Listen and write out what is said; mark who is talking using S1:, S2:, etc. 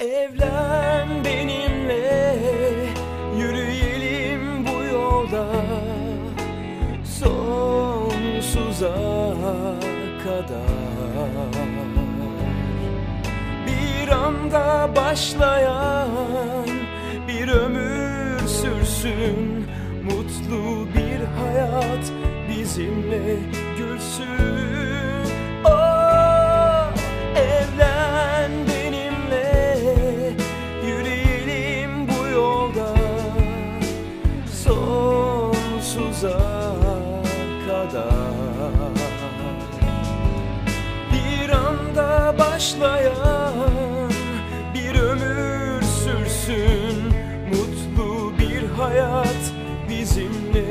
S1: Evlen benimle Yürüyelim bu yolda. Sonsuza kadar. Bir anda başlayan Bir ömür sürsün. Mutlu bir hayat Bizimle gülsün kadar. Bir anda başlayan bir ömür sürsün. Mutlu bir hayat bizimle.